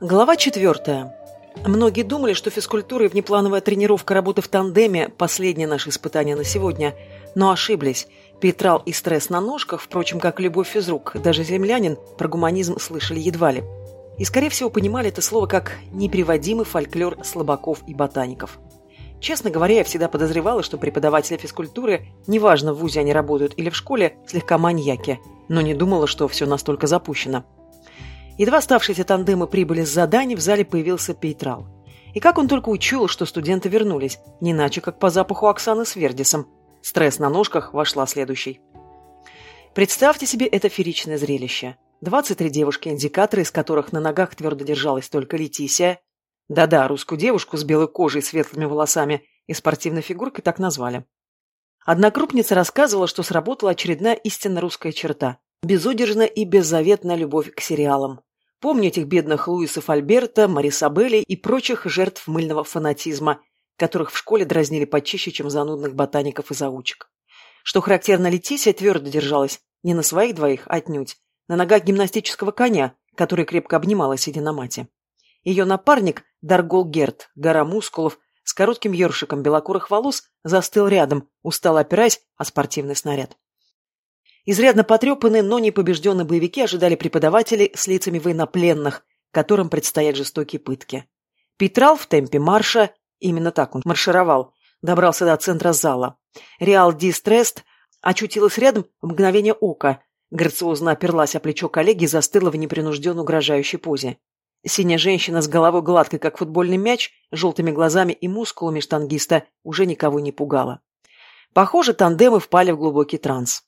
Глава четвертая. Многие думали, что физкультура и внеплановая тренировка работы в тандеме – последнее наше испытание на сегодня, но ошиблись. Петрал и стресс на ножках, впрочем, как любой физрук, даже землянин, про гуманизм слышали едва ли. И, скорее всего, понимали это слово как неприводимый фольклор слабаков и ботаников. Честно говоря, я всегда подозревала, что преподаватели физкультуры, неважно, в ВУЗе они работают или в школе, слегка маньяки, но не думала, что все настолько запущено. Едва оставшиеся тандемы прибыли с заданий, в зале появился Пейтрал. И как он только учуял, что студенты вернулись, не иначе, как по запаху Оксаны с Вердисом. Стресс на ножках вошла следующей. Представьте себе это феричное зрелище. 23 девушки-индикаторы, из которых на ногах твердо держалась только Летисия. Да-да, русскую девушку с белой кожей и светлыми волосами и спортивной фигуркой так назвали. Однокрупница рассказывала, что сработала очередная истинно русская черта – безудержная и беззаветная любовь к сериалам. Помню этих бедных Луисов Альберта, Марисабели и прочих жертв мыльного фанатизма, которых в школе дразнили почище, чем занудных ботаников и заучек. Что характерно, Летисия твердо держалась не на своих двоих, а отнюдь, на ногах гимнастического коня, который крепко обнимала, сидя на мате. Ее напарник, Даргол Герт, гора мускулов, с коротким ершиком белокурых волос, застыл рядом, устало опираясь о спортивный снаряд. Изрядно потрепанные, но не побежденные боевики ожидали преподавателей с лицами военнопленных, которым предстоят жестокие пытки. Петрал в темпе марша, именно так он маршировал, добрался до центра зала. Реал Дистрест очутилась рядом в мгновение ока, грациозно оперлась о плечо коллеги и застыла в непринужденно угрожающей позе. Синяя женщина с головой гладкой, как футбольный мяч, желтыми глазами и мускулами штангиста уже никого не пугала. Похоже, тандемы впали в глубокий транс.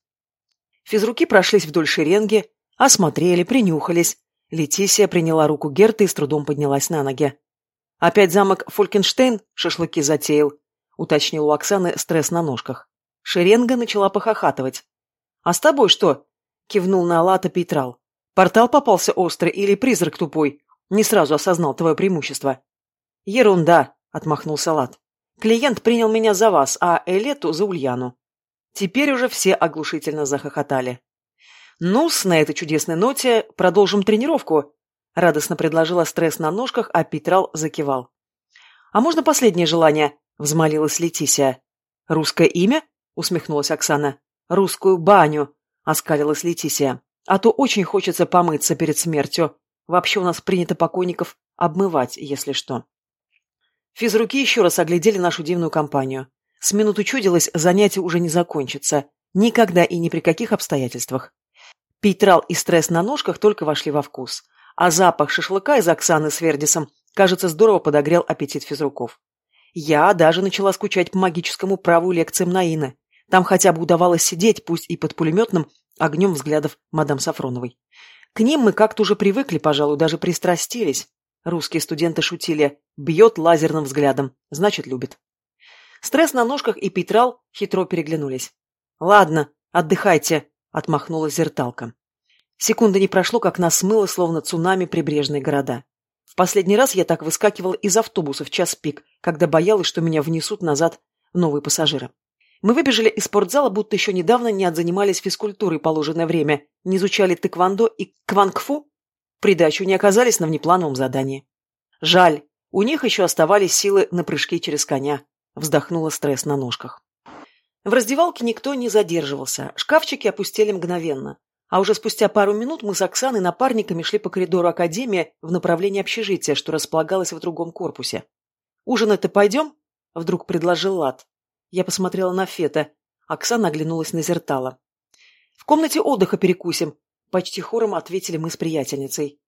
Физруки прошлись вдоль шеренги, осмотрели, принюхались. Летисия приняла руку Герты и с трудом поднялась на ноги. «Опять замок Фолькенштейн шашлыки затеял», — уточнил у Оксаны стресс на ножках. Шеренга начала похохатывать. «А с тобой что?» — кивнул на Алата Пейтрал. «Портал попался острый или призрак тупой? Не сразу осознал твое преимущество». «Ерунда», — отмахнулся Лат. «Клиент принял меня за вас, а Элету за Ульяну. Теперь уже все оглушительно захохотали. ну на этой чудесной ноте продолжим тренировку», — радостно предложила стресс на ножках, а Петрал закивал. «А можно последнее желание?» — взмолилась Летисия. «Русское имя?» — усмехнулась Оксана. «Русскую баню», — оскалилась Летисия. «А то очень хочется помыться перед смертью. Вообще у нас принято покойников обмывать, если что». Физруки еще раз оглядели нашу дивную компанию. С минуту чудилось, занятие уже не закончится. Никогда и ни при каких обстоятельствах. Пейтрал и стресс на ножках только вошли во вкус. А запах шашлыка из Оксаны с Вердисом, кажется, здорово подогрел аппетит физруков. Я даже начала скучать по магическому праву лекциям Наины. Там хотя бы удавалось сидеть, пусть и под пулеметным огнем взглядов мадам Сафроновой. К ним мы как-то уже привыкли, пожалуй, даже пристрастились. Русские студенты шутили «бьет лазерным взглядом, значит, любит». Стресс на ножках и Петрал хитро переглянулись. «Ладно, отдыхайте», — отмахнулась зерталка. Секунды не прошло, как нас смыло, словно цунами прибрежные города. В последний раз я так выскакивала из автобуса в час пик, когда боялась, что меня внесут назад новые пассажиры. Мы выбежали из спортзала, будто еще недавно не отзанимались физкультурой положенное время, не изучали тэквондо и квангфу, придачу не оказались на внеплановом задании. Жаль, у них еще оставались силы на прыжки через коня. Вздохнула стресс на ножках. В раздевалке никто не задерживался, шкафчики опустили мгновенно. А уже спустя пару минут мы с Оксаной напарниками шли по коридору Академии в направлении общежития, что располагалось в другом корпусе. «Ужинать-то пойдем?» — вдруг предложил Лад. Я посмотрела на Фета. Оксана оглянулась на Зертала. «В комнате отдыха перекусим», — почти хором ответили мы с приятельницей.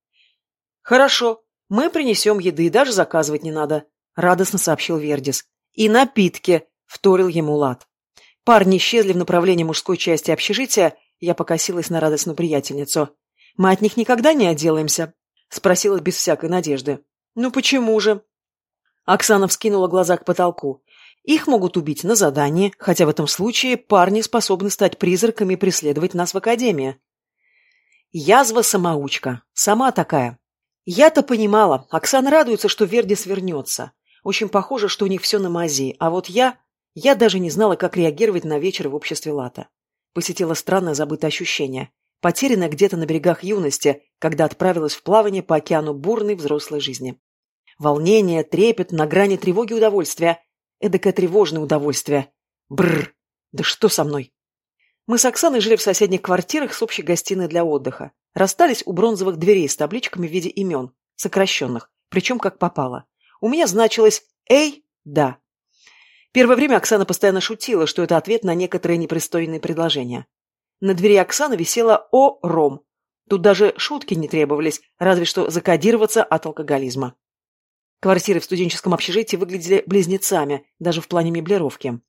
«Хорошо, мы принесем еды, даже заказывать не надо», — радостно сообщил Вердис. «И напитки», — вторил ему Лад. Парни исчезли в направлении мужской части общежития, я покосилась на радостную приятельницу. «Мы от них никогда не отделаемся?» — спросила без всякой надежды. «Ну почему же?» Оксана вскинула глаза к потолку. «Их могут убить на задании, хотя в этом случае парни способны стать призраками и преследовать нас в академии». Язва-самоучка. Сама такая. Я-то понимала. Оксана радуется, что Вердис вернется. Очень похоже, что у них все на мази, а вот я... Я даже не знала, как реагировать на вечер в обществе Лата. Посетило странное забытое ощущение. потерянная где-то на берегах юности, когда отправилась в плавание по океану бурной взрослой жизни. Волнение, трепет, на грани тревоги удовольствия. Эдакое тревожное удовольствие. Бррр, да что со мной? Мы с Оксаной жили в соседних квартирах с общей гостиной для отдыха. Расстались у бронзовых дверей с табличками в виде имен, сокращенных, причем как попало. У меня значилось «Эй, да». Первое время Оксана постоянно шутила, что это ответ на некоторые непристойные предложения. На двери Оксаны висела «О, Ром». Тут даже шутки не требовались, разве что закодироваться от алкоголизма. Квартиры в студенческом общежитии выглядели близнецами, даже в плане меблировки.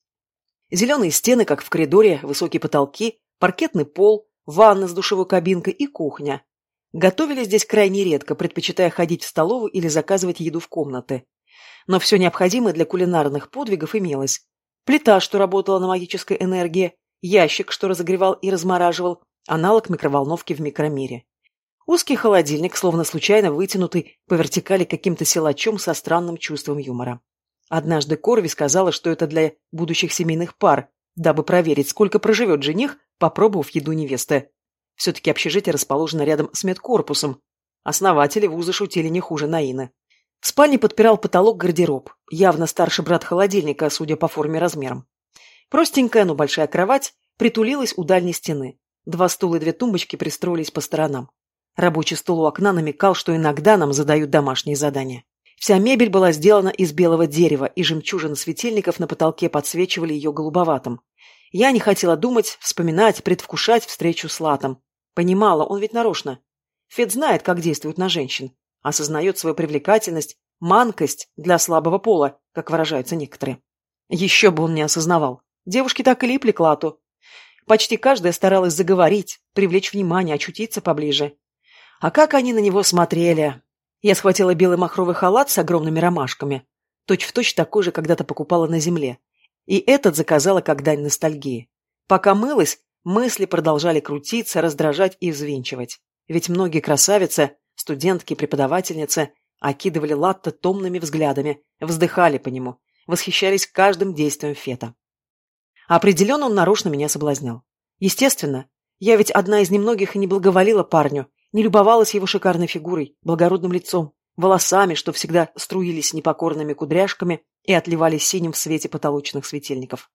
Зеленые стены, как в коридоре, высокие потолки, паркетный пол, ванна с душевой кабинкой и кухня. Готовили здесь крайне редко, предпочитая ходить в столовую или заказывать еду в комнаты. Но все необходимое для кулинарных подвигов имелось. Плита, что работала на магической энергии, ящик, что разогревал и размораживал, аналог микроволновки в микромире. Узкий холодильник, словно случайно вытянутый по вертикали каким-то силачом со странным чувством юмора. Однажды Корви сказала, что это для будущих семейных пар, дабы проверить, сколько проживет жених, попробовав еду невесты. Все-таки общежитие расположено рядом с медкорпусом. Основатели вуза шутили не хуже Наины. В спальне подпирал потолок гардероб, явно старший брат холодильника, судя по форме и размерам. Простенькая, но большая кровать притулилась у дальней стены. Два стула и две тумбочки пристроились по сторонам. Рабочий стол у окна намекал, что иногда нам задают домашние задания. Вся мебель была сделана из белого дерева, и жемчужины светильников на потолке подсвечивали ее голубоватым. Я не хотела думать, вспоминать, предвкушать встречу с Латом. Понимала, он ведь нарочно. Фед знает, как действует на женщин. Осознает свою привлекательность, манкость для слабого пола, как выражаются некоторые. Еще бы он не осознавал. Девушки так и липли к Лату. Почти каждая старалась заговорить, привлечь внимание, очутиться поближе. А как они на него смотрели! Я схватила белый махровый халат с огромными ромашками. Точь-в-точь точь такой же когда-то покупала на земле. И этот заказала как дань ностальгии. Пока мылась, мысли продолжали крутиться, раздражать и взвинчивать. Ведь многие красавицы, студентки, преподавательницы окидывали Латта томными взглядами, вздыхали по нему, восхищались каждым действием Фета. Определенно он нарочно меня соблазнял. Естественно, я ведь одна из немногих и не благоволила парню, не любовалась его шикарной фигурой, благородным лицом, волосами, что всегда струились непокорными кудряшками и отливали синим в свете потолочных светильников.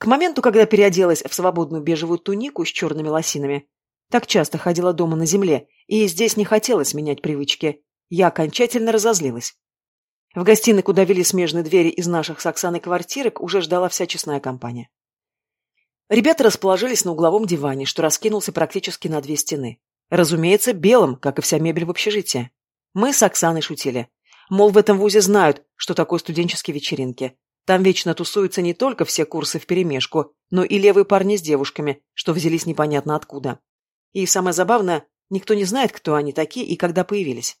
К моменту, когда переоделась в свободную бежевую тунику с черными лосинами, так часто ходила дома на земле, и здесь не хотелось менять привычки, я окончательно разозлилась. В гостиной, куда вели смежные двери из наших с Оксаной квартирок, уже ждала вся честная компания. Ребята расположились на угловом диване, что раскинулся практически на две стены. Разумеется, белым, как и вся мебель в общежитии. Мы с Оксаной шутили. Мол, в этом вузе знают, что такое студенческие вечеринки. Там вечно тусуются не только все курсы вперемешку, но и левые парни с девушками, что взялись непонятно откуда. И самое забавное, никто не знает, кто они такие и когда появились.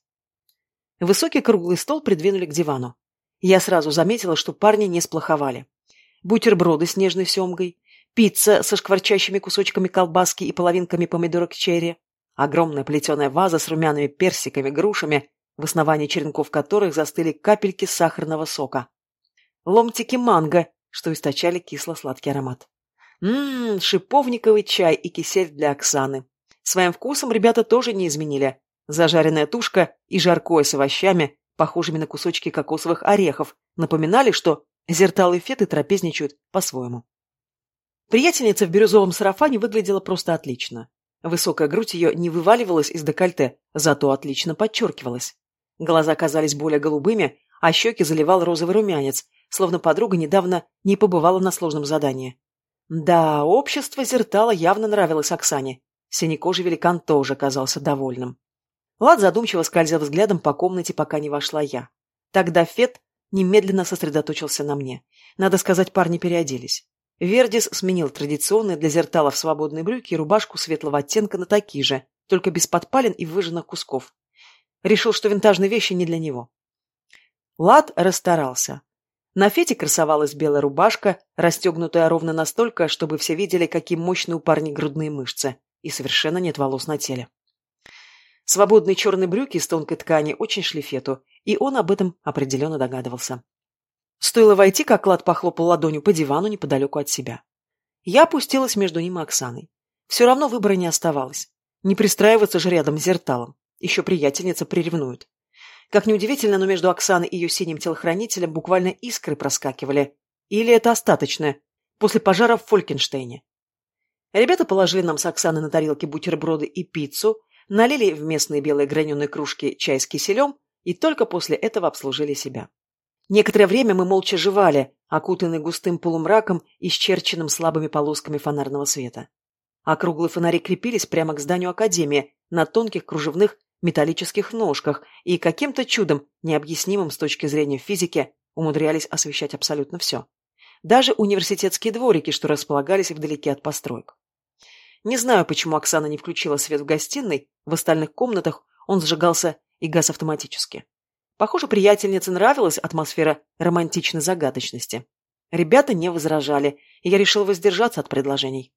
Высокий круглый стол придвинули к дивану. Я сразу заметила, что парни не сплоховали. Бутерброды с нежной семгой, пицца со шкварчащими кусочками колбаски и половинками помидорок черри, огромная плетеная ваза с румяными персиками, грушами, в основании черенков которых застыли капельки сахарного сока. Ломтики манго, что источали кисло-сладкий аромат. Ммм, шиповниковый чай и кисель для Оксаны. Своим вкусом ребята тоже не изменили. Зажаренная тушка и жаркое с овощами, похожими на кусочки кокосовых орехов, напоминали, что зерталы феты трапезничают по-своему. Приятельница в бирюзовом сарафане выглядела просто отлично. Высокая грудь ее не вываливалась из декольте, зато отлично подчеркивалась. Глаза казались более голубыми, а щеки заливал розовый румянец, словно подруга недавно не побывала на сложном задании. Да, общество Зертала явно нравилось Оксане. Синекожий великан тоже казался довольным. Лад задумчиво скользил взглядом по комнате, пока не вошла я. Тогда Фет немедленно сосредоточился на мне. Надо сказать, парни переоделись. Вердис сменил традиционные для зерталов свободные брюки и рубашку светлого оттенка на такие же, только без подпалин и выжженных кусков. Решил, что винтажные вещи не для него. Лад расстарался. На Фете красовалась белая рубашка, расстегнутая ровно настолько, чтобы все видели, какие мощные у парня грудные мышцы, и совершенно нет волос на теле. Свободные черные брюки из тонкой ткани очень шли Фету, и он об этом определенно догадывался. Стоило войти, как Клад похлопал ладонью по дивану неподалеку от себя. Я опустилась между ним и Оксаной. Все равно выбора не оставалось. Не пристраиваться же рядом с зерталом. Еще приятельница приревнует. Как неудивительно, но между Оксаной и ее синим телохранителем буквально искры проскакивали. Или это остаточное, после пожара в Фолькенштейне. Ребята положили нам с Оксаной на тарелки бутерброды и пиццу, налили в местные белые граненые кружки чай с киселем и только после этого обслужили себя. Некоторое время мы молча жевали, окутанные густым полумраком исчерченным слабыми полосками фонарного света. Округлые фонари крепились прямо к зданию Академии на тонких кружевных металлических ножках и каким-то чудом, необъяснимым с точки зрения физики, умудрялись освещать абсолютно все. Даже университетские дворики, что располагались вдалеке от построек. Не знаю, почему Оксана не включила свет в гостиной, в остальных комнатах он сжигался и газ автоматически. Похоже, приятельнице нравилась атмосфера романтичной загадочности. Ребята не возражали, и я решил воздержаться от предложений.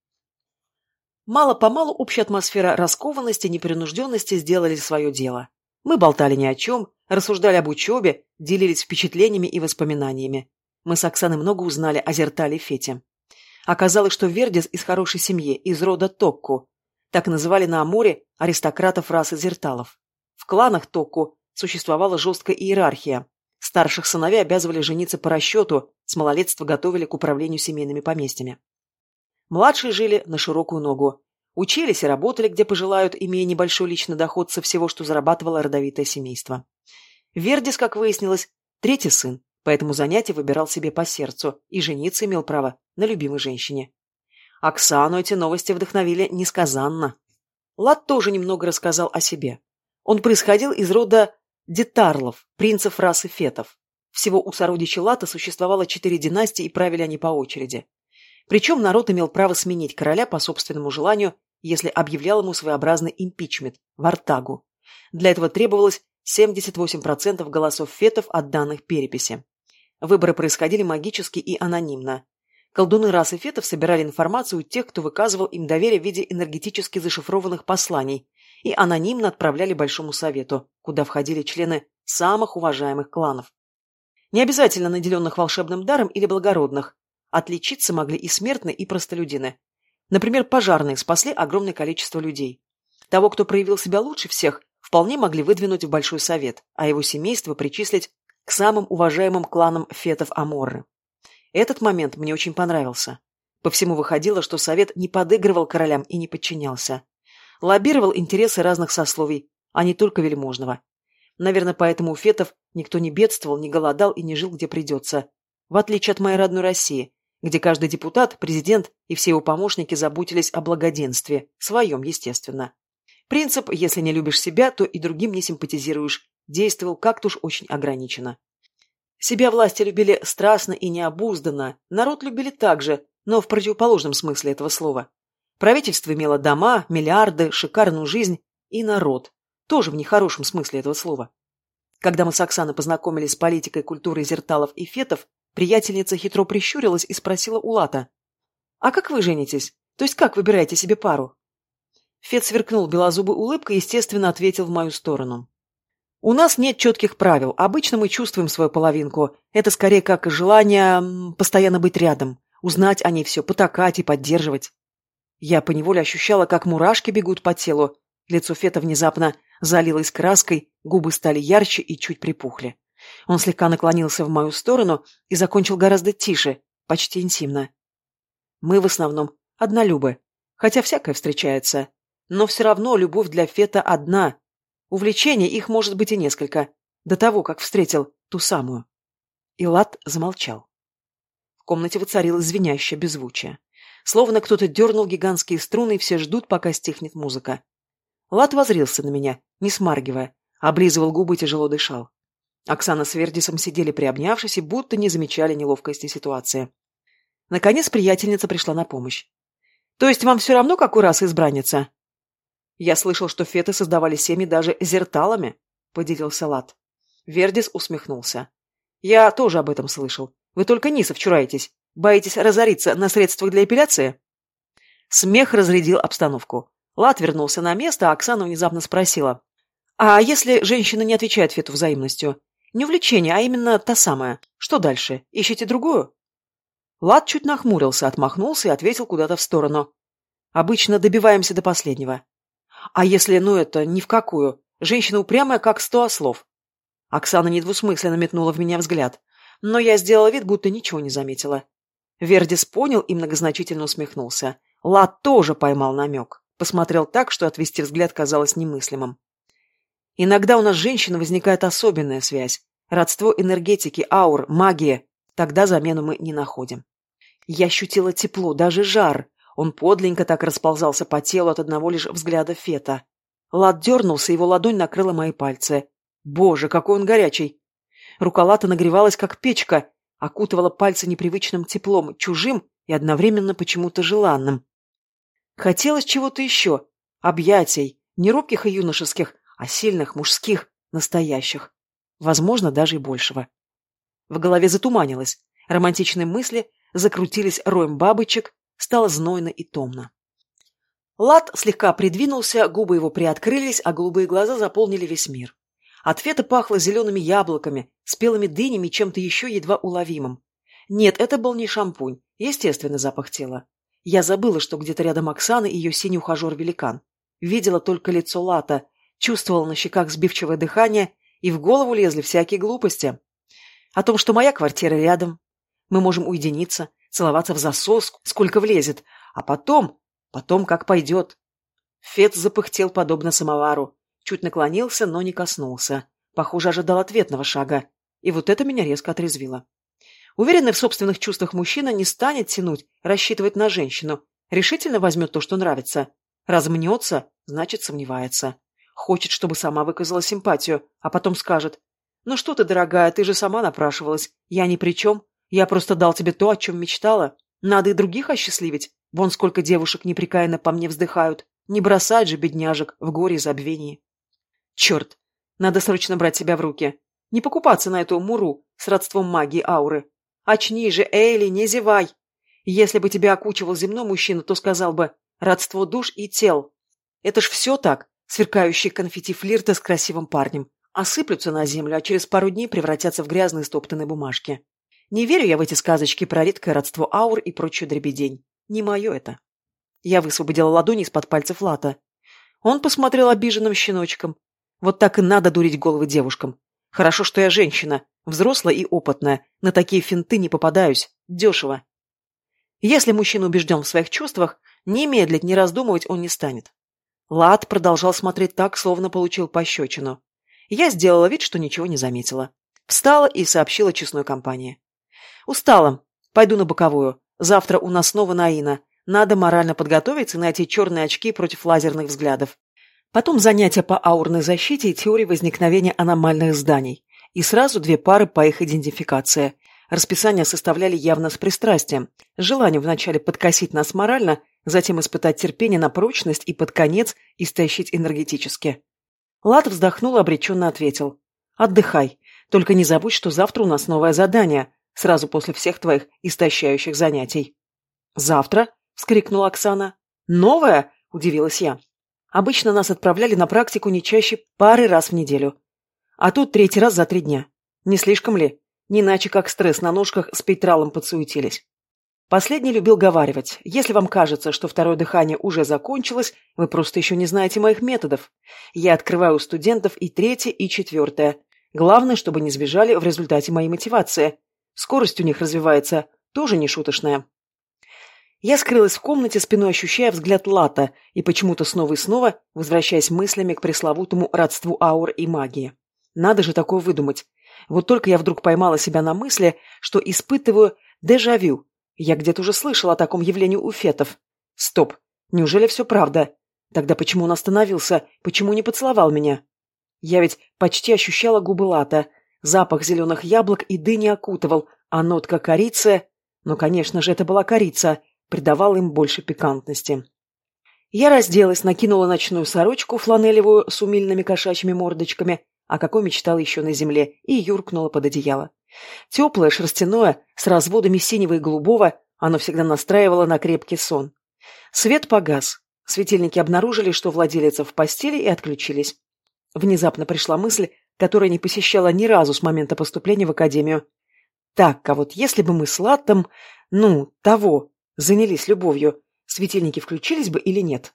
Мало-помалу общая атмосфера раскованности и непринужденности сделали свое дело. Мы болтали ни о чем, рассуждали об учебе, делились впечатлениями и воспоминаниями. Мы с Оксаной много узнали о Зертале и Фете. Оказалось, что Вердис из хорошей семьи, из рода Токку. Так называли на Амуре аристократов расы Зерталов. В кланах Токку существовала жесткая иерархия. Старших сыновей обязывали жениться по расчету, с малолетства готовили к управлению семейными поместьями. Младшие жили на широкую ногу. Учились и работали, где пожелают, имея небольшой личный доход со всего, что зарабатывало родовитое семейство. Вердис, как выяснилось, третий сын, поэтому занятие выбирал себе по сердцу и жениться имел право на любимой женщине. Оксану эти новости вдохновили несказанно. Лад тоже немного рассказал о себе. Он происходил из рода детарлов, принцев расы фетов. Всего у сородичей Лата существовало четыре династии и правили они по очереди. Причем народ имел право сменить короля по собственному желанию, если объявлял ему своеобразный импичмент – вартагу. Для этого требовалось 78% голосов фетов от данных переписи. Выборы происходили магически и анонимно. Колдуны расы фетов собирали информацию у тех, кто выказывал им доверие в виде энергетически зашифрованных посланий, и анонимно отправляли Большому Совету, куда входили члены самых уважаемых кланов. Не обязательно наделенных волшебным даром или благородных, Отличиться могли и смертные, и простолюдины. Например, пожарные спасли огромное количество людей. Того, кто проявил себя лучше всех, вполне могли выдвинуть в Большой Совет, а его семейство причислить к самым уважаемым кланам фетов Аморры. Этот момент мне очень понравился. По всему выходило, что Совет не подыгрывал королям и не подчинялся. Лоббировал интересы разных сословий, а не только вельможного. Наверное, поэтому у фетов никто не бедствовал, не голодал и не жил, где придется. В отличие от моей родной России, где каждый депутат, президент и все его помощники заботились о благоденствии, своем, естественно. Принцип «если не любишь себя, то и другим не симпатизируешь» действовал как-то уж очень ограниченно. Себя власти любили страстно и необузданно, народ любили также, но в противоположном смысле этого слова. Правительство имело дома, миллиарды, шикарную жизнь и народ, тоже в нехорошем смысле этого слова. Когда мы с Оксаной познакомились с политикой культуры зерталов и фетов, Приятельница хитро прищурилась и спросила у Лата. «А как вы женитесь? То есть как выбираете себе пару?» Фет сверкнул белозубой улыбкой и, естественно, ответил в мою сторону. «У нас нет четких правил. Обычно мы чувствуем свою половинку. Это скорее как желание постоянно быть рядом, узнать о ней все, потакать и поддерживать». Я поневоле ощущала, как мурашки бегут по телу. Лицо Фета внезапно залилось краской, губы стали ярче и чуть припухли. Он слегка наклонился в мою сторону и закончил гораздо тише, почти интимно. Мы в основном однолюбы, хотя всякое встречается. Но все равно любовь для Фета одна. Увлечений их может быть и несколько, до того, как встретил ту самую. И Лад замолчал. В комнате воцарилось звенящее беззвучие. Словно кто-то дернул гигантские струны, и все ждут, пока стихнет музыка. Лад возрился на меня, не смаргивая, облизывал губы и тяжело дышал. Оксана с Вердисом сидели приобнявшись и будто не замечали неловкости ситуации. Наконец приятельница пришла на помощь. «То есть вам все равно, какой раз избранница?» «Я слышал, что феты создавали семьи даже зерталами», — поделился Лад. Вердис усмехнулся. «Я тоже об этом слышал. Вы только нисов чураетесь. Боитесь разориться на средствах для эпиляции?» Смех разрядил обстановку. Лад вернулся на место, а Оксана внезапно спросила. «А если женщина не отвечает Фету взаимностью? Не увлечение, а именно та самая. Что дальше? Ищете другую? Лад чуть нахмурился, отмахнулся и ответил куда-то в сторону. Обычно добиваемся до последнего. А если, ну это, ни в какую? Женщина упрямая, как сто ослов. Оксана недвусмысленно метнула в меня взгляд, но я сделала вид, будто ничего не заметила. Вердис понял и многозначительно усмехнулся. Лад тоже поймал намек. Посмотрел так, что отвести взгляд казалось немыслимым. Иногда у нас с женщиной возникает особенная связь. Родство энергетики, аур, магия. Тогда замену мы не находим. Я ощутила тепло, даже жар. Он подленько так расползался по телу от одного лишь взгляда Фета. Лад дернулся, его ладонь накрыла мои пальцы. Боже, какой он горячий! Рука Лата нагревалась, как печка, окутывала пальцы непривычным теплом, чужим и одновременно почему-то желанным. Хотелось чего-то еще. Объятий. Не робких и юношеских, а сильных, мужских, настоящих. Возможно, даже и большего. В голове затуманилось. Романтичные мысли закрутились роем бабочек, стало знойно и томно. Лад слегка придвинулся, губы его приоткрылись, а голубые глаза заполнили весь мир. От фета пахло зелеными яблоками, спелыми дынями чем-то еще едва уловимым. Нет, это был не шампунь, естественный запах тела. Я забыла, что где-то рядом Оксана и ее синий ухажер-великан. Видела только лицо Лата, чувствовала на щеках сбивчивое дыхание, и в голову лезли всякие глупости. О том, что моя квартира рядом. Мы можем уединиться, целоваться в засос, сколько влезет, а потом, потом как пойдет. Фет запыхтел подобно самовару. Чуть наклонился, но не коснулся. Похоже, ожидал ответного шага. И вот это меня резко отрезвило. Уверенный в собственных чувствах мужчина не станет тянуть, рассчитывать на женщину. Решительно возьмет то, что нравится. Размнется, значит, сомневается. Хочет, чтобы сама выказала симпатию, а потом скажет. «Ну что ты, дорогая, ты же сама напрашивалась. Я ни при чем. Я просто дал тебе то, о чем мечтала. Надо и других осчастливить. Вон сколько девушек непрекаянно по мне вздыхают. Не бросать же бедняжек в горе и забвении». Черт, надо срочно брать себя в руки. Не покупаться на эту муру с родством магии ауры. Очнись же, Эйли, не зевай. Если бы тебя окучивал земной мужчина, то сказал бы «родство душ и тел». Это ж все так, сверкающие конфетти флирта с красивым парнем. Осыплются на землю, а через пару дней превратятся в грязные стоптанные бумажки. Не верю я в эти сказочки про редкое родство аур и прочую дребедень. Не мое это. Я высвободила ладони из-под пальцев Лата. Он посмотрел обиженным щеночком, вот так и надо дурить головы девушкам. Хорошо, что я женщина, взрослая и опытная. На такие финты не попадаюсь. Дешево. Если мужчина убежден в своих чувствах, не медлить, не раздумывать он не станет. Лад продолжал смотреть так, словно получил пощечину. Я сделала вид, что ничего не заметила. Встала и сообщила честной компании. «Устала. Пойду на боковую. Завтра у нас снова Наина. Надо морально подготовиться и найти черные очки против лазерных взглядов. Потом занятия по аурной защите и теории возникновения аномальных зданий. И сразу две пары по их идентификации. Расписание составляли явно с пристрастием. Желание вначале подкосить нас морально, затем испытать терпение на прочность и под конец истощить энергетически. Лат вздохнул и обреченно ответил. «Отдыхай. Только не забудь, что завтра у нас новое задание, сразу после всех твоих истощающих занятий». «Завтра?» — вскрикнула Оксана. «Новое?» — удивилась я. Обычно нас отправляли на практику не чаще пары раз в неделю. А тут третий раз за три дня. Не слишком ли? Не иначе как стресс на ножках с пейтралом подсуетились. Последний любил говаривать. Если вам кажется, что второе дыхание уже закончилось, вы просто еще не знаете моих методов. Я открываю у студентов и третье, и четвертое. Главное, чтобы не сбежали в результате моей мотивации. Скорость у них развивается, тоже не шуточная. Я скрылась в комнате, спиной ощущая взгляд Лата и почему-то снова и снова возвращаясь мыслями к пресловутому родству аур и магии. Надо же такое выдумать. Вот только я вдруг поймала себя на мысли, что испытываю дежавю. Я где-то уже слышала о таком явлении у фетов. Стоп. Неужели все правда? Тогда почему он остановился? Почему не поцеловал меня? Я ведь почти ощущала губы Лата. Запах зеленых яблок и дыни окутывал, а нотка корицы... Ну, конечно же, это была корица — придавал им больше пикантности. Я разделась, накинула ночную сорочку фланелевую с умильными кошачьими мордочками, о какой мечтала еще на земле, и юркнула под одеяло. Теплое, шерстяное, с разводами синего и голубого, оно всегда настраивало на крепкий сон. Свет погас. Светильники обнаружили, что владелица в постели, и отключились. Внезапно пришла мысль, которая не посещала ни разу с момента поступления в академию. Так, а вот если бы мы с Латтом, ну, того, занялись любовью, светильники включились бы или нет?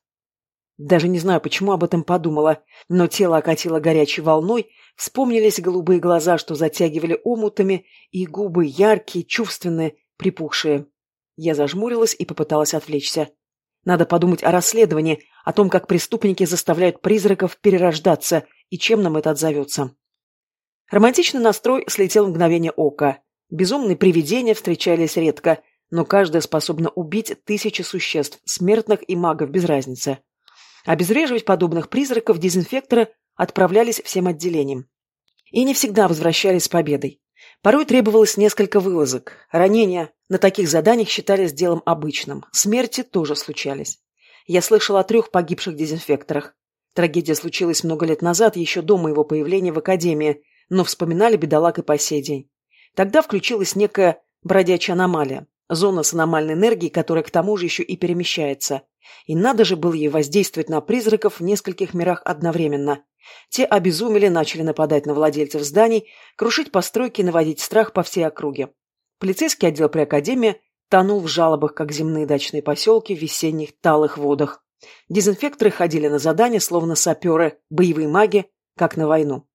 Даже не знаю, почему об этом подумала, но тело окатило горячей волной, вспомнились голубые глаза, что затягивали омутами, и губы яркие, чувственные, припухшие. Я зажмурилась и попыталась отвлечься. Надо подумать о расследовании, о том, как преступники заставляют призраков перерождаться и чем нам это отзовется. Романтичный настрой слетел в мгновение ока. Безумные привидения встречались редко, но каждое способно убить тысячи существ, смертных и магов, без разницы. Обезвреживать подобных призраков дезинфекторы отправлялись всем отделениям. И не всегда возвращались с победой. Порой требовалось несколько вылазок. Ранения на таких заданиях считались делом обычным. Смерти тоже случались. Я слышал о трех погибших дезинфекторах. Трагедия случилась много лет назад, еще до моего появления в академии, но вспоминали бедолаг и по сей день. Тогда включилась некая бродячая аномалия. Зона с аномальной энергией, которая к тому же еще и перемещается. И надо же было ей воздействовать на призраков в нескольких мирах одновременно. Те обезумели, начали нападать на владельцев зданий, крушить постройки и наводить страх по всей округе. Полицейский отдел при Академии тонул в жалобах, как земные дачные поселки в весенних талых водах. Дезинфекторы ходили на задания, словно саперы, боевые маги, как на войну.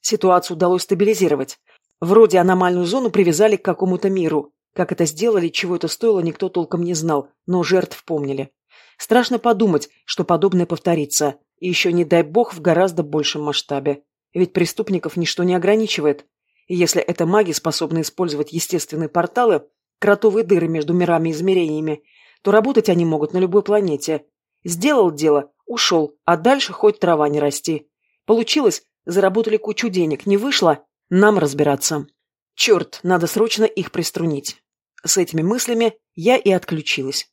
Ситуацию удалось стабилизировать. Вроде аномальную зону привязали к какому-то миру. Как это сделали, чего это стоило, никто толком не знал, но жертв помнили. Страшно подумать, что подобное повторится, и еще, не дай бог, в гораздо большем масштабе. Ведь преступников ничто не ограничивает. И если это маги способны использовать естественные порталы, кротовые дыры между мирами и измерениями, то работать они могут на любой планете. Сделал дело, ушел, а дальше хоть трава не расти. Получилось, заработали кучу денег, не вышло, нам разбираться. Черт, надо срочно их приструнить. С этими мыслями я и отключилась.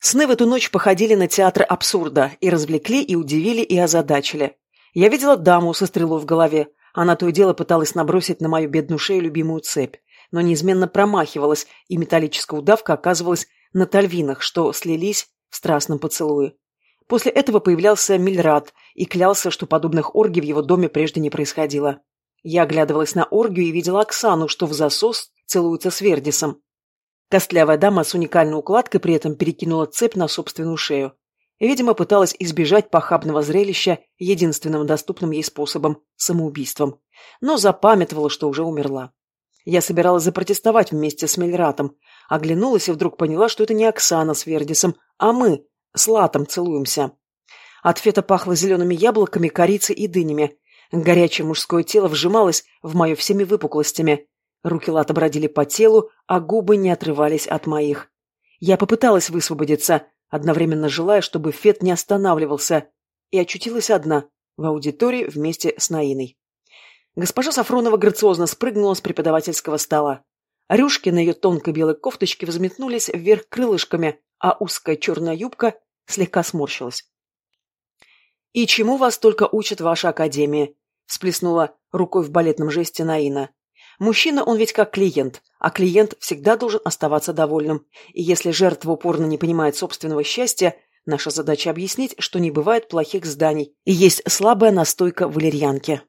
Сны в эту ночь походили на театр абсурда и развлекли, и удивили, и озадачили. Я видела даму со стрелой в голове. Она то и дело пыталась набросить на мою бедную шею любимую цепь, но неизменно промахивалась, и металлическая удавка оказывалась на тальвинах, что слились в страстном поцелуе. После этого появлялся Мильрад и клялся, что подобных оргий в его доме прежде не происходило. Я оглядывалась на оргию и видела Оксану, что в засос целуется с Вердисом. Костлявая дама с уникальной укладкой при этом перекинула цепь на собственную шею. Видимо, пыталась избежать похабного зрелища единственным доступным ей способом – самоубийством. Но запамятовала, что уже умерла. Я собиралась запротестовать вместе с Мельратом. Оглянулась и вдруг поняла, что это не Оксана с Вердисом, а мы с Латом целуемся. От фета пахло зелеными яблоками, корицей и дынями. Горячее мужское тело вжималось в мое всеми выпуклостями. Руки Лата бродили по телу, а губы не отрывались от моих. Я попыталась высвободиться, одновременно желая, чтобы Фет не останавливался, и очутилась одна, в аудитории вместе с Наиной. Госпожа Сафронова грациозно спрыгнула с преподавательского стола. Рюшки на ее тонкой белой кофточке взметнулись вверх крылышками, а узкая черная юбка слегка сморщилась. «И чему вас только учат ваша академия?» – всплеснула рукой в балетном жесте Наина. Мужчина, он ведь как клиент, а клиент всегда должен оставаться довольным. И если жертва упорно не понимает собственного счастья, наша задача объяснить, что не бывает плохих зданий, и есть слабая настойка валерьянки.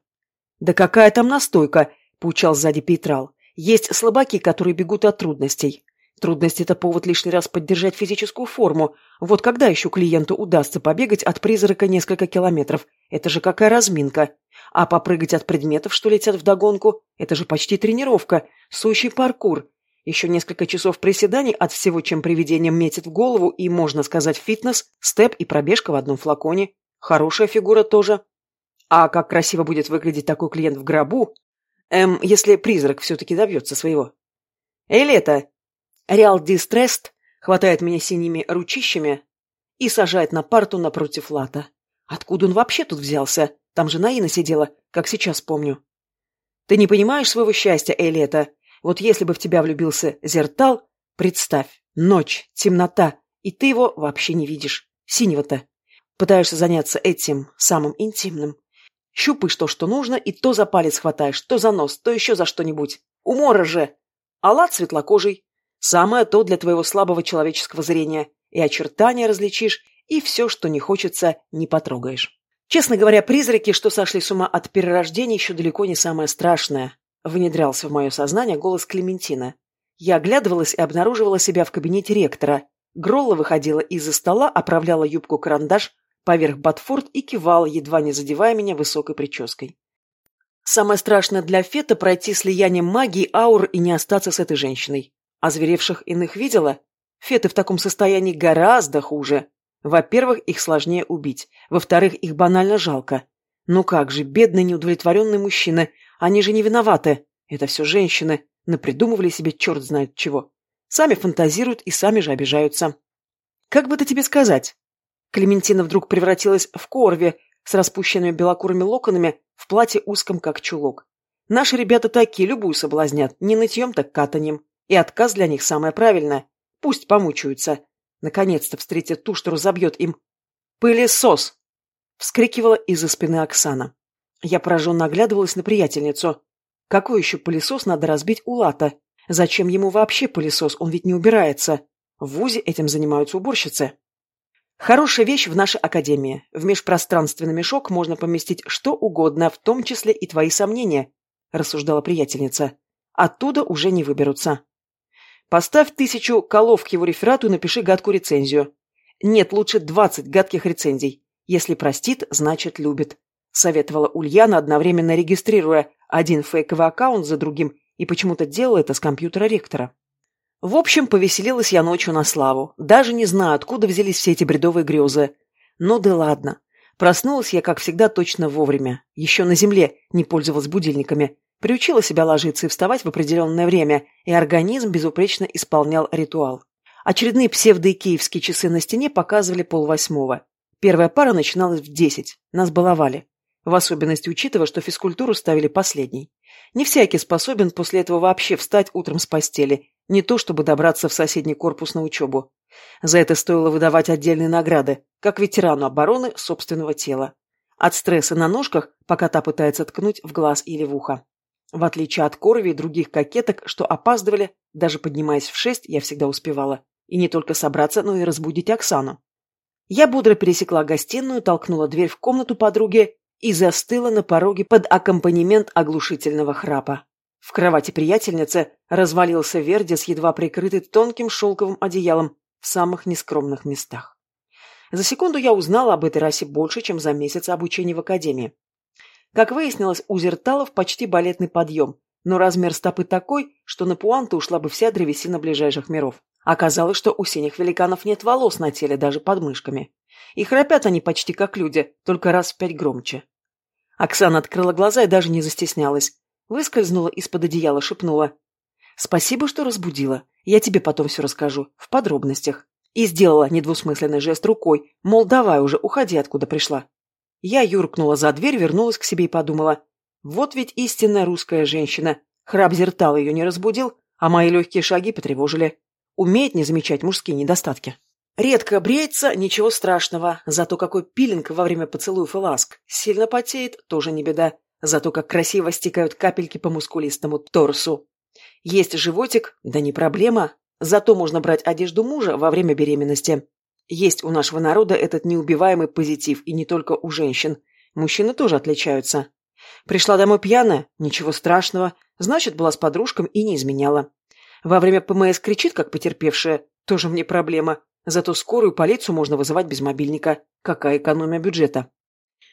«Да какая там настойка?» – поучал сзади Петрал. «Есть слабаки, которые бегут от трудностей. Трудность – это повод лишний раз поддержать физическую форму. Вот когда еще клиенту удастся побегать от призрака несколько километров? Это же какая разминка. А попрыгать от предметов, что летят вдогонку, это же почти тренировка, сущий паркур. Еще несколько часов приседаний от всего, чем привидением метит в голову, и, можно сказать, фитнес, степ и пробежка в одном флаконе. Хорошая фигура тоже. А как красиво будет выглядеть такой клиент в гробу? Эм, если призрак все-таки добьется своего. Эй, Лето! Реал Дистрест хватает меня синими ручищами и сажает на парту напротив Лата. Откуда он вообще тут взялся? Там же Наина сидела, как сейчас помню. Ты не понимаешь своего счастья, Элета. Вот если бы в тебя влюбился Зертал, представь, ночь, темнота, и ты его вообще не видишь. Синего-то. Пытаешься заняться этим, самым интимным. Щупаешь то, что нужно, и то за палец хватаешь, то за нос, то еще за что-нибудь. Умора же! Аллат светлокожий. Самое то для твоего слабого человеческого зрения. И очертания различишь, и все, что не хочется, не потрогаешь. Честно говоря, призраки, что сошли с ума от перерождения, еще далеко не самое страшное. Внедрялся в мое сознание голос Клементина. Я оглядывалась и обнаруживала себя в кабинете ректора. Гролла выходила из-за стола, оправляла юбку-карандаш поверх ботфорд и кивала, едва не задевая меня высокой прической. Самое страшное для Фета – пройти слияние магии, аур и не остаться с этой женщиной. А зверевших иных видела? Феты в таком состоянии гораздо хуже. Во-первых, их сложнее убить. Во-вторых, их банально жалко. Ну как же, бедные неудовлетворенные мужчины. Они же не виноваты. Это все женщины. Напридумывали себе черт знает чего. Сами фантазируют и сами же обижаются. Как бы это тебе сказать? Клементина вдруг превратилась в корви с распущенными белокурыми локонами в платье узком, как чулок. Наши ребята такие, любую соблазнят, не нытьем, так катанем. И отказ для них самое правильное. Пусть помучаются. Наконец-то встретят ту, что разобьет им. «Пылесос!» — вскрикивала из-за спины Оксана. Я пораженно оглядывалась на приятельницу. Какой еще пылесос надо разбить у Лата? Зачем ему вообще пылесос? Он ведь не убирается. В ВУЗе этим занимаются уборщицы. Хорошая вещь в нашей академии. В межпространственный мешок можно поместить что угодно, в том числе и твои сомнения, рассуждала приятельница. Оттуда уже не выберутся. Поставь тысячу колов к его реферату и напиши гадкую рецензию. Нет, лучше двадцать гадких рецензий. Если простит, значит любит. Советовала Ульяна, одновременно регистрируя один фейковый аккаунт за другим и почему-то делала это с компьютера ректора. В общем, повеселилась я ночью на славу. Даже не знаю, откуда взялись все эти бредовые грезы. Ну да ладно. Проснулась я, как всегда, точно вовремя. Еще на земле не пользовалась будильниками. Приучила себя ложиться и вставать в определенное время, и организм безупречно исполнял ритуал. Очередные псевдоикеевские часы на стене показывали полвосьмого. Первая пара начиналась в десять. Нас баловали. В особенности учитывая, что физкультуру ставили последней. Не всякий способен после этого вообще встать утром с постели, не то чтобы добраться в соседний корпус на учебу. За это стоило выдавать отдельные награды, как ветерану обороны собственного тела. От стресса на ножках, пока та пытается ткнуть в глаз или в ухо. В отличие от Корви и других кокеток, что опаздывали, даже поднимаясь в шесть, я всегда успевала. И не только собраться, но и разбудить Оксану. Я бодро пересекла гостиную, толкнула дверь в комнату подруги и застыла на пороге под аккомпанемент оглушительного храпа. В кровати приятельницы развалился Верди едва прикрытый тонким шелковым одеялом в самых нескромных местах. За секунду я узнала об этой расе больше, чем за месяц обучения в академии. Как выяснилось, у зерталов почти балетный подъем, но размер стопы такой, что на пуанты ушла бы вся древесина ближайших миров. Оказалось, что у синих великанов нет волос на теле, даже под мышками. И храпят они почти как люди, только раз в пять громче. Оксана открыла глаза и даже не застеснялась. Выскользнула из-под одеяла, шепнула. «Спасибо, что разбудила. Я тебе потом все расскажу, в подробностях». И сделала недвусмысленный жест рукой, мол, давай уже, уходи, откуда пришла. Я юркнула за дверь, вернулась к себе и подумала. Вот ведь истинная русская женщина. Храп зертал ее не разбудил, а мои легкие шаги потревожили. Умеет не замечать мужские недостатки. Редко бреется, ничего страшного, зато какой пилинг во время поцелуев и ласк. Сильно потеет, тоже не беда, зато как красиво стекают капельки по мускулистому торсу. Есть животик, да не проблема, зато можно брать одежду мужа во время беременности. Есть у нашего народа этот неубиваемый позитив, и не только у женщин. Мужчины тоже отличаются. Пришла домой пьяная? Ничего страшного. Значит, была с подружком и не изменяла. Во время ПМС кричит, как потерпевшая. Тоже мне проблема. Зато скорую полицию можно вызывать без мобильника. Какая экономия бюджета.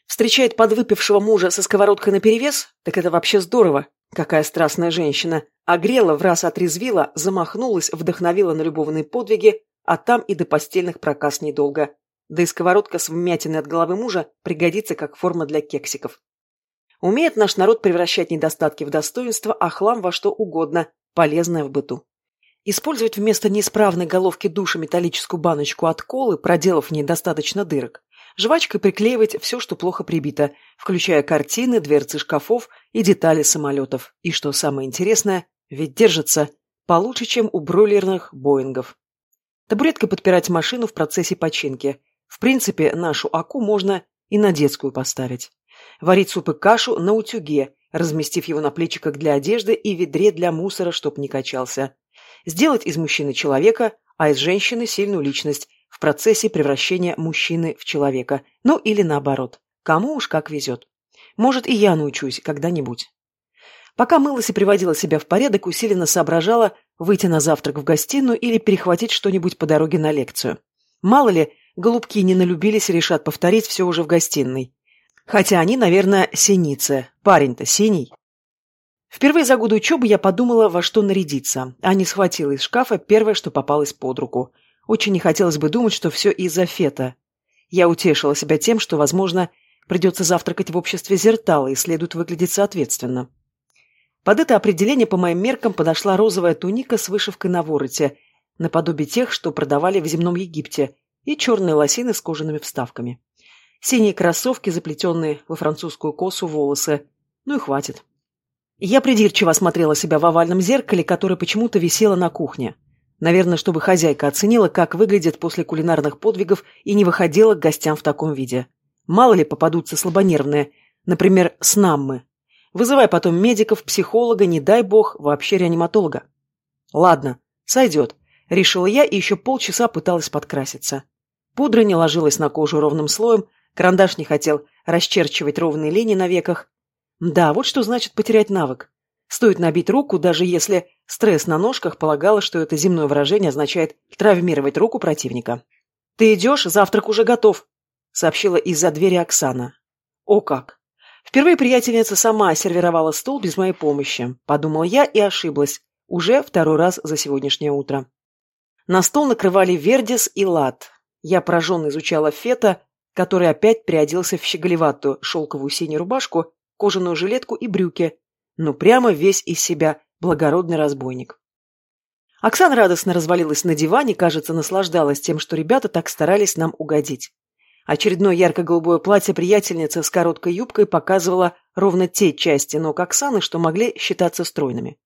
Встречает подвыпившего мужа со сковородкой наперевес? Так это вообще здорово. Какая страстная женщина. Огрела, в раз отрезвила, замахнулась, вдохновила на любовные подвиги, а там и до постельных проказ недолго. Да и сковородка с вмятиной от головы мужа пригодится как форма для кексиков. Умеет наш народ превращать недостатки в достоинство, а хлам во что угодно, полезное в быту. Использовать вместо неисправной головки душа металлическую баночку от колы, проделав в ней достаточно дырок. Жвачкой приклеивать все, что плохо прибито, включая картины, дверцы шкафов и детали самолетов. И что самое интересное, ведь держится получше, чем у бройлерных Боингов. Табуреткой подпирать машину в процессе починки. В принципе, нашу АКУ можно и на детскую поставить. Варить суп и кашу на утюге, разместив его на плечиках для одежды и ведре для мусора, чтоб не качался сделать из мужчины человека, а из женщины сильную личность в процессе превращения мужчины в человека. Ну или наоборот. Кому уж как везет. Может, и я научусь когда-нибудь. Пока мылась и приводила себя в порядок, усиленно соображала, выйти на завтрак в гостиную или перехватить что-нибудь по дороге на лекцию. Мало ли, голубки не налюбились и решат повторить все уже в гостиной. Хотя они, наверное, синицы. Парень-то синий. Впервые за годы учебы я подумала, во что нарядиться, а не схватила из шкафа первое, что попалось под руку. Очень не хотелось бы думать, что все из-за фета. Я утешила себя тем, что, возможно, придется завтракать в обществе зертала и следует выглядеть соответственно. Под это определение, по моим меркам, подошла розовая туника с вышивкой на вороте, наподобие тех, что продавали в земном Египте, и черные лосины с кожаными вставками. Синие кроссовки, заплетенные во французскую косу волосы. Ну и хватит. Я придирчиво осмотрела себя в овальном зеркале, которое почему-то висело на кухне. Наверное, чтобы хозяйка оценила, как выглядит после кулинарных подвигов и не выходила к гостям в таком виде. Мало ли попадутся слабонервные, например, снаммы. Вызывай потом медиков, психолога, не дай бог, вообще реаниматолога. Ладно, сойдет. Решила я и еще полчаса пыталась подкраситься. Пудра не ложилась на кожу ровным слоем, карандаш не хотел расчерчивать ровные линии на веках. Да, вот что значит потерять навык. Стоит набить руку, даже если стресс на ножках полагала, что это земное выражение означает травмировать руку противника. «Ты идешь, завтрак уже готов», — сообщила из-за двери Оксана. «О как! Впервые приятельница сама сервировала стол без моей помощи», — подумала я и ошиблась. Уже второй раз за сегодняшнее утро. На стол накрывали вердис и лад. Я пораженно изучала фета, который опять приоделся в щеголеватую шелковую синюю рубашку, кожаную жилетку и брюки, ну прямо весь из себя благородный разбойник. Оксана радостно развалилась на диване, кажется, наслаждалась тем, что ребята так старались нам угодить. Очередное ярко-голубое платье приятельницы с короткой юбкой показывало ровно те части ног Оксаны, что могли считаться стройными.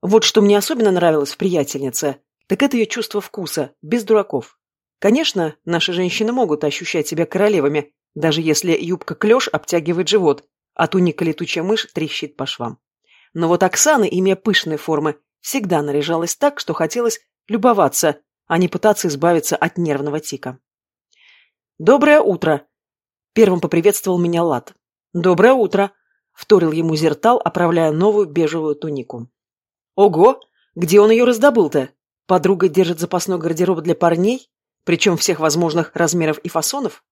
Вот что мне особенно нравилось в приятельнице, так это ее чувство вкуса, без дураков. Конечно, наши женщины могут ощущать себя королевами, даже если юбка-клеш обтягивает живот, а туника летучая мышь трещит по швам. Но вот Оксана, имея пышные формы, всегда наряжалась так, что хотелось любоваться, а не пытаться избавиться от нервного тика. «Доброе утро!» Первым поприветствовал меня Лад. «Доброе утро!» — вторил ему Зертал, оправляя новую бежевую тунику. «Ого! Где он ее раздобыл-то? Подруга держит запасной гардероб для парней, причем всех возможных размеров и фасонов?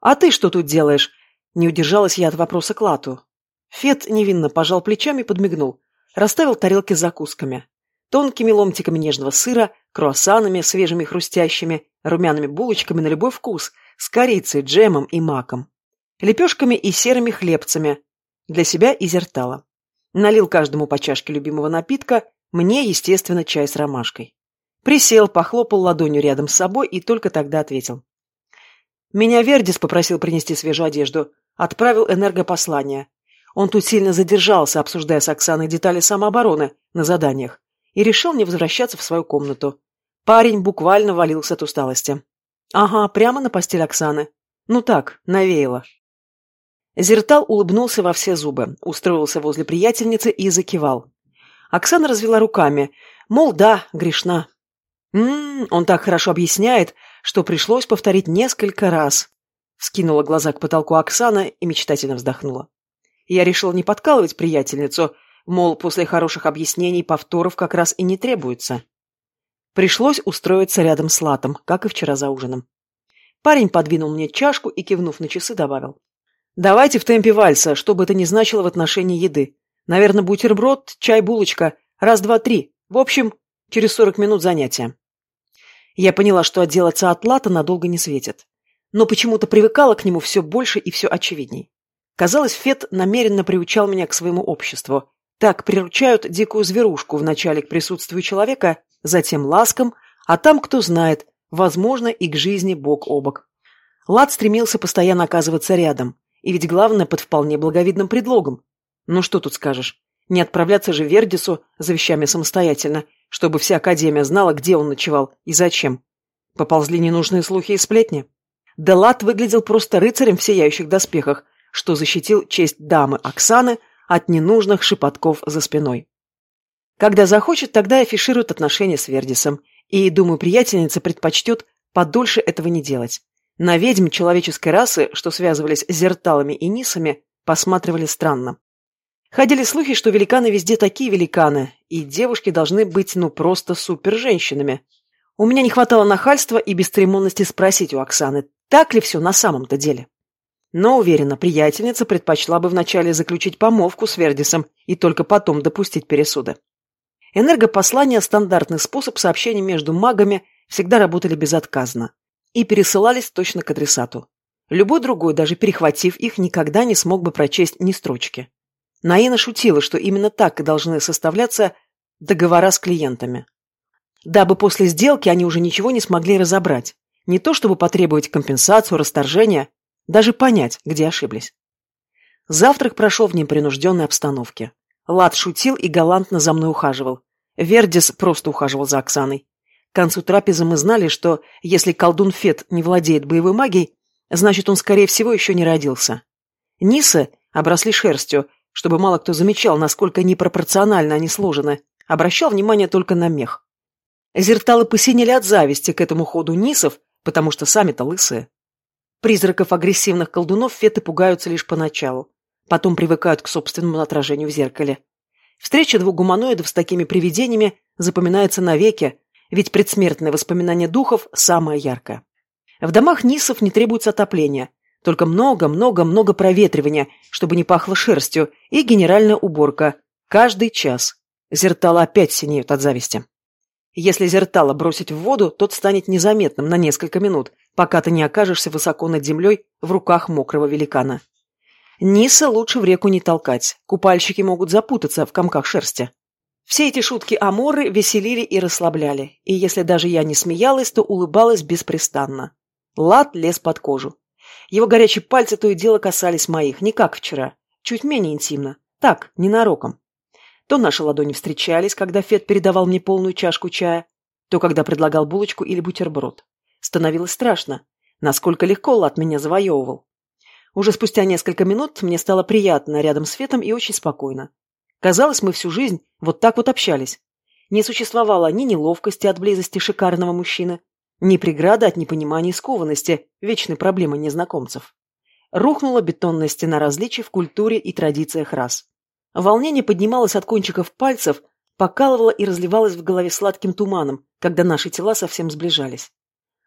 А ты что тут делаешь?» Не удержалась я от вопроса к Лату. Фет невинно пожал плечами и подмигнул. Расставил тарелки с закусками. Тонкими ломтиками нежного сыра, круассанами, свежими хрустящими, румяными булочками на любой вкус, с корицей, джемом и маком. Лепешками и серыми хлебцами. Для себя и зертала. Налил каждому по чашке любимого напитка, мне, естественно, чай с ромашкой. Присел, похлопал ладонью рядом с собой и только тогда ответил. Меня Вердис попросил принести свежую одежду. Отправил энергопослание. Он тут сильно задержался, обсуждая с Оксаной детали самообороны на заданиях, и решил не возвращаться в свою комнату. Парень буквально валился от усталости. Ага, прямо на постель Оксаны. Ну так, навеяло. Зертал улыбнулся во все зубы, устроился возле приятельницы и закивал. Оксана развела руками, мол, да, грешна. Ммм, он так хорошо объясняет, что пришлось повторить несколько раз. Скинула глаза к потолку Оксана и мечтательно вздохнула. Я решила не подкалывать приятельницу, мол, после хороших объяснений повторов как раз и не требуется. Пришлось устроиться рядом с Латом, как и вчера за ужином. Парень подвинул мне чашку и, кивнув на часы, добавил. «Давайте в темпе вальса, что бы это ни значило в отношении еды. Наверное, бутерброд, чай, булочка. Раз, два, три. В общем, через сорок минут занятия». Я поняла, что отделаться от Лата надолго не светит но почему-то привыкала к нему все больше и все очевидней. Казалось, Фет намеренно приучал меня к своему обществу. Так приручают дикую зверушку вначале к присутствию человека, затем ласкам, а там, кто знает, возможно, и к жизни бок о бок. Лад стремился постоянно оказываться рядом, и ведь главное, под вполне благовидным предлогом. Ну что тут скажешь? Не отправляться же Вердису за вещами самостоятельно, чтобы вся Академия знала, где он ночевал и зачем. Поползли ненужные слухи и сплетни. Делат выглядел просто рыцарем в сияющих доспехах, что защитил честь дамы Оксаны от ненужных шепотков за спиной. Когда захочет, тогда афиширует отношения с Вердисом, и, думаю, приятельница предпочтет подольше этого не делать. На ведьм человеческой расы, что связывались с зерталами и нисами, посматривали странно. Ходили слухи, что великаны везде такие великаны, и девушки должны быть ну просто супер-женщинами. У меня не хватало нахальства и бесцеремонности спросить у Оксаны, так ли все на самом-то деле. Но, уверена, приятельница предпочла бы вначале заключить помолвку с Вердисом и только потом допустить пересуды. Энергопослания – стандартный способ сообщения между магами, всегда работали безотказно и пересылались точно к адресату. Любой другой, даже перехватив их, никогда не смог бы прочесть ни строчки. Наина шутила, что именно так и должны составляться договора с клиентами. Дабы после сделки они уже ничего не смогли разобрать. Не то чтобы потребовать компенсацию, расторжения, даже понять, где ошиблись. Завтрак прошел в непринужденной обстановке. Лад шутил и галантно за мной ухаживал. Вердис просто ухаживал за Оксаной. К концу трапезы мы знали, что если колдун Фет не владеет боевой магией, значит, он, скорее всего, еще не родился. Нисы обросли шерстью, чтобы мало кто замечал, насколько непропорционально они сложены, обращал внимание только на мех. Зерталы посинели от зависти к этому ходу нисов, потому что сами-то лысые. Призраков агрессивных колдунов феты пугаются лишь поначалу, потом привыкают к собственному отражению в зеркале. Встреча двух гуманоидов с такими привидениями запоминается навеки, ведь предсмертное воспоминание духов самое яркое. В домах Нисов не требуется отопления, только много-много-много проветривания, чтобы не пахло шерстью, и генеральная уборка. Каждый час. Зертала опять синеют от зависти. Если зертала бросить в воду, тот станет незаметным на несколько минут, пока ты не окажешься высоко над землей в руках мокрого великана. Ниса лучше в реку не толкать, купальщики могут запутаться в комках шерсти. Все эти шутки Аморы веселили и расслабляли, и если даже я не смеялась, то улыбалась беспрестанно. Лад лез под кожу. Его горячие пальцы то и дело касались моих, не как вчера, чуть менее интимно, так, ненароком. То наши ладони встречались, когда Фет передавал мне полную чашку чая, то когда предлагал булочку или бутерброд. Становилось страшно, насколько легко Лад меня завоевывал. Уже спустя несколько минут мне стало приятно рядом с Фетом и очень спокойно. Казалось, мы всю жизнь вот так вот общались. Не существовало ни неловкости от близости шикарного мужчины, ни преграды от непонимания и скованности, вечной проблемы незнакомцев. Рухнула бетонная стена различий в культуре и традициях рас. Волнение поднималось от кончиков пальцев, покалывало и разливалось в голове сладким туманом, когда наши тела совсем сближались.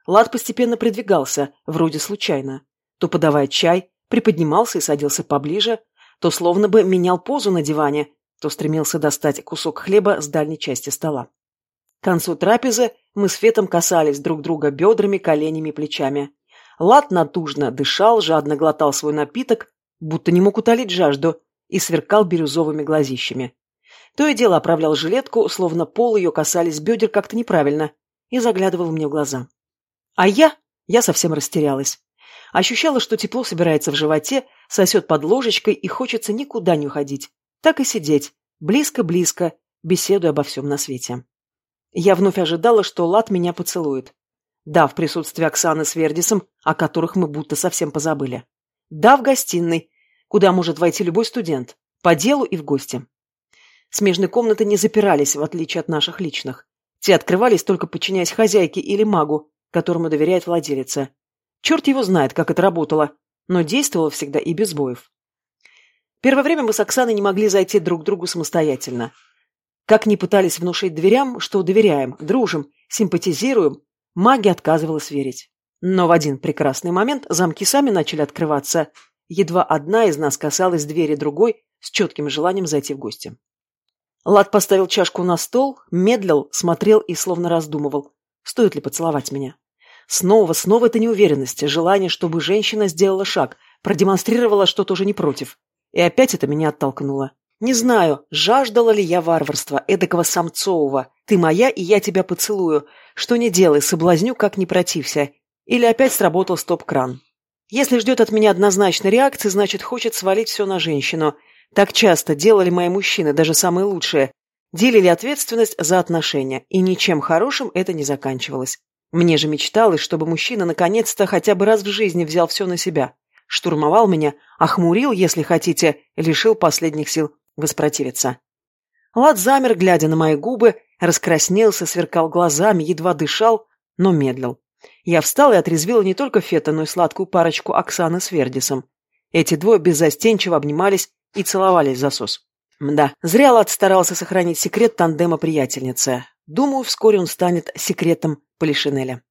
Лад постепенно придвигался, вроде случайно. То подавая чай, приподнимался и садился поближе, то словно бы менял позу на диване, то стремился достать кусок хлеба с дальней части стола. К концу трапезы мы с Фетом касались друг друга бедрами, коленями и плечами. Лад натужно дышал, жадно глотал свой напиток, будто не мог утолить жажду, и сверкал бирюзовыми глазищами. То и дело оправлял жилетку, словно пол ее касались бедер как-то неправильно, и заглядывал мне в глаза. А я? Я совсем растерялась. Ощущала, что тепло собирается в животе, сосет под ложечкой и хочется никуда не уходить. Так и сидеть, близко-близко, беседуя обо всем на свете. Я вновь ожидала, что Лад меня поцелует. Да, в присутствии Оксаны с Вердисом, о которых мы будто совсем позабыли. Да, в гостиной, куда может войти любой студент, по делу и в гости. Смежные комнаты не запирались, в отличие от наших личных. Те открывались только подчиняясь хозяйке или магу, которому доверяет владелица. Черт его знает, как это работало, но действовало всегда и без боев. Первое время мы с Оксаной не могли зайти друг к другу самостоятельно. Как ни пытались внушить дверям, что доверяем, дружим, симпатизируем, магия отказывалась верить. Но в один прекрасный момент замки сами начали открываться. Едва одна из нас касалась двери другой с четким желанием зайти в гости. Лад поставил чашку на стол, медлил, смотрел и словно раздумывал, стоит ли поцеловать меня. Снова, снова эта неуверенность, желание, чтобы женщина сделала шаг, продемонстрировала, что тоже не против. И опять это меня оттолкнуло. Не знаю, жаждала ли я варварства, эдакого самцового. Ты моя, и я тебя поцелую. Что не делай, соблазню, как не протився. Или опять сработал стоп-кран. Если ждет от меня однозначной реакции, значит, хочет свалить все на женщину. Так часто делали мои мужчины, даже самые лучшие. Делили ответственность за отношения, и ничем хорошим это не заканчивалось. Мне же мечталось, чтобы мужчина наконец-то хотя бы раз в жизни взял все на себя штурмовал меня, охмурил, если хотите, лишил последних сил воспротивиться. Лад замер, глядя на мои губы, раскраснелся, сверкал глазами, едва дышал, но медлил. Я встал и отрезвила не только Фета, но и сладкую парочку Оксаны с Вердисом. Эти двое беззастенчиво обнимались и целовались в засос. Мда, зря Лад старался сохранить секрет тандема приятельницы. Думаю, вскоре он станет секретом Полишинеля.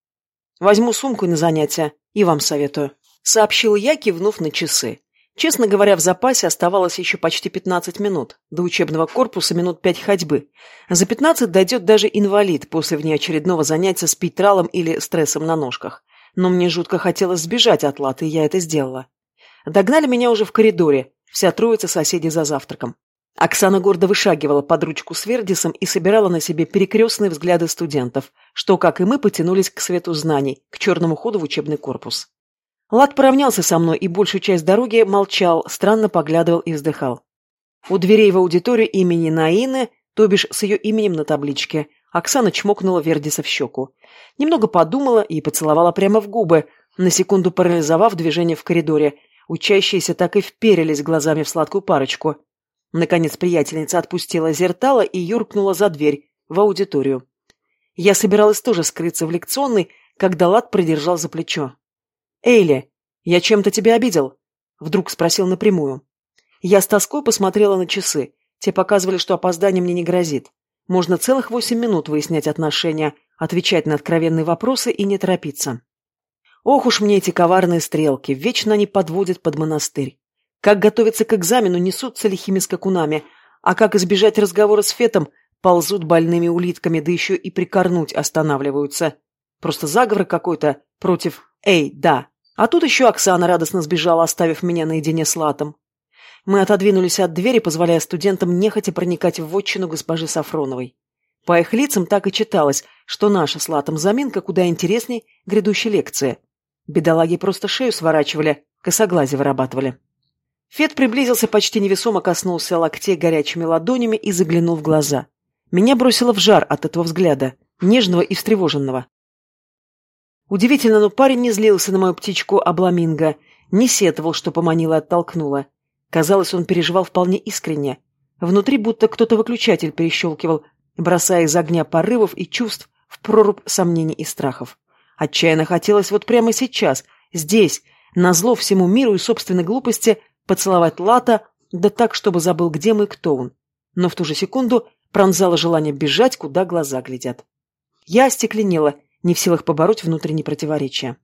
Возьму сумку на занятия и вам советую. Сообщил я, кивнув на часы. Честно говоря, в запасе оставалось еще почти 15 минут. До учебного корпуса минут пять ходьбы. За 15 дойдет даже инвалид после внеочередного занятия с пейтралом или стрессом на ножках. Но мне жутко хотелось сбежать от латы, и я это сделала. Догнали меня уже в коридоре, вся троица соседей за завтраком. Оксана гордо вышагивала под ручку с Вердисом и собирала на себе перекрестные взгляды студентов, что, как и мы, потянулись к свету знаний, к черному ходу в учебный корпус. Лад поравнялся со мной и большую часть дороги молчал, странно поглядывал и вздыхал. У дверей в аудиторию имени Наины, то бишь с ее именем на табличке, Оксана чмокнула Вердиса в щеку. Немного подумала и поцеловала прямо в губы, на секунду парализовав движение в коридоре. Учащиеся так и вперились глазами в сладкую парочку. Наконец приятельница отпустила зертала и юркнула за дверь, в аудиторию. Я собиралась тоже скрыться в лекционной, когда Лад придержал за плечо. «Эйли, я чем-то тебя обидел?» Вдруг спросил напрямую. Я с тоской посмотрела на часы. Те показывали, что опоздание мне не грозит. Можно целых восемь минут выяснять отношения, отвечать на откровенные вопросы и не торопиться. Ох уж мне эти коварные стрелки, вечно они подводят под монастырь. Как готовиться к экзамену, несутся лихими скакунами, а как избежать разговора с Фетом, ползут больными улитками, да еще и прикорнуть останавливаются. Просто заговор какой-то против «Эй, да». А тут еще Оксана радостно сбежала, оставив меня наедине с Латом. Мы отодвинулись от двери, позволяя студентам нехотя проникать в вотчину госпожи Сафроновой. По их лицам так и читалось, что наша с Латом заминка куда интересней грядущей лекции. Бедолаги просто шею сворачивали, косоглази вырабатывали. Фет приблизился, почти невесомо коснулся локтей горячими ладонями и заглянул в глаза. Меня бросило в жар от этого взгляда, нежного и встревоженного. Удивительно, но парень не злился на мою птичку Абламинго, не сетовал, что поманила и оттолкнула. Казалось, он переживал вполне искренне. Внутри будто кто-то выключатель перещелкивал, бросая из огня порывов и чувств в прорубь сомнений и страхов. Отчаянно хотелось вот прямо сейчас, здесь, на зло всему миру и собственной глупости, поцеловать Лата, да так, чтобы забыл, где мы и кто он. Но в ту же секунду пронзало желание бежать, куда глаза глядят. Я остекленела, не в силах побороть внутренние противоречия.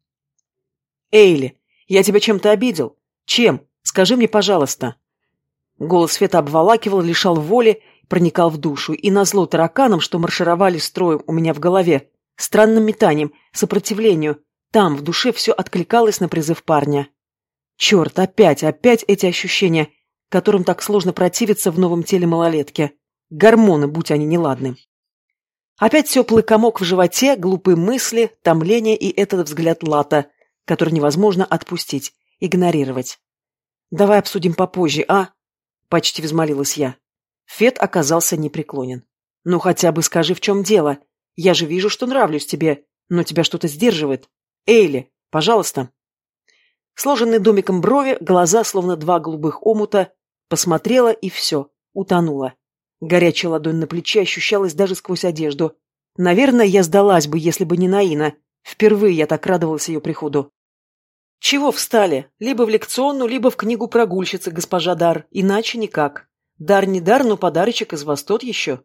«Эйли, я тебя чем-то обидел? Чем? Скажи мне, пожалуйста». Голос Света обволакивал, лишал воли, проникал в душу, и назло тараканам, что маршировали строем у меня в голове, странным метанием, сопротивлению, там, в душе, все откликалось на призыв парня. Черт, опять, опять эти ощущения, которым так сложно противиться в новом теле малолетки. Гормоны, будь они неладны. Опять теплый комок в животе, глупые мысли, томление и этот взгляд Лата, который невозможно отпустить, игнорировать. «Давай обсудим попозже, а?» — почти взмолилась я. Фет оказался непреклонен. «Ну хотя бы скажи, в чем дело. Я же вижу, что нравлюсь тебе, но тебя что-то сдерживает. Эйли, пожалуйста». Сложенные домиком брови, глаза, словно два голубых омута, посмотрела и все, утонула. Горячая ладонь на плече ощущалась даже сквозь одежду. Наверное, я сдалась бы, если бы не Наина. Впервые я так радовалась ее приходу. Чего встали? Либо в лекционную, либо в книгу прогульщицы, госпожа Дар. Иначе никак. Дар не дар, но подарочек из вас тот еще.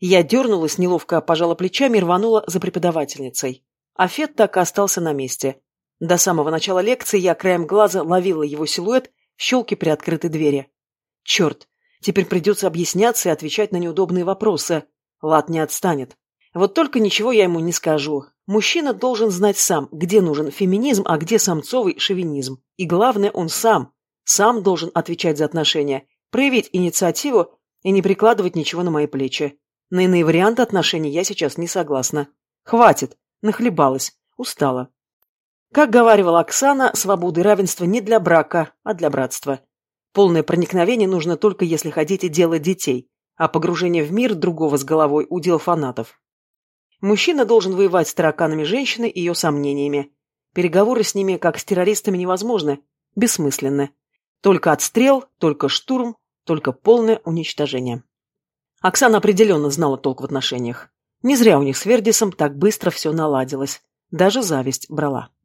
Я дернулась, неловко пожала плечами и рванула за преподавательницей. А Фет так и остался на месте. До самого начала лекции я краем глаза ловила его силуэт в щелке приоткрытой двери. Черт, теперь придется объясняться и отвечать на неудобные вопросы. Лад не отстанет. Вот только ничего я ему не скажу. Мужчина должен знать сам, где нужен феминизм, а где самцовый шовинизм. И главное, он сам. Сам должен отвечать за отношения, проявить инициативу и не прикладывать ничего на мои плечи. На иные варианты отношений я сейчас не согласна. Хватит. Нахлебалась. Устала. Как говаривала Оксана, свобода и равенство не для брака, а для братства. Полное проникновение нужно только если хотите делать детей, а погружение в мир другого с головой – удел фанатов. Мужчина должен воевать с тараканами женщины и ее сомнениями. Переговоры с ними, как с террористами, невозможны, бессмысленны. Только отстрел, только штурм, только полное уничтожение. Оксана определенно знала толк в отношениях. Не зря у них с Вердисом так быстро все наладилось. Даже зависть брала.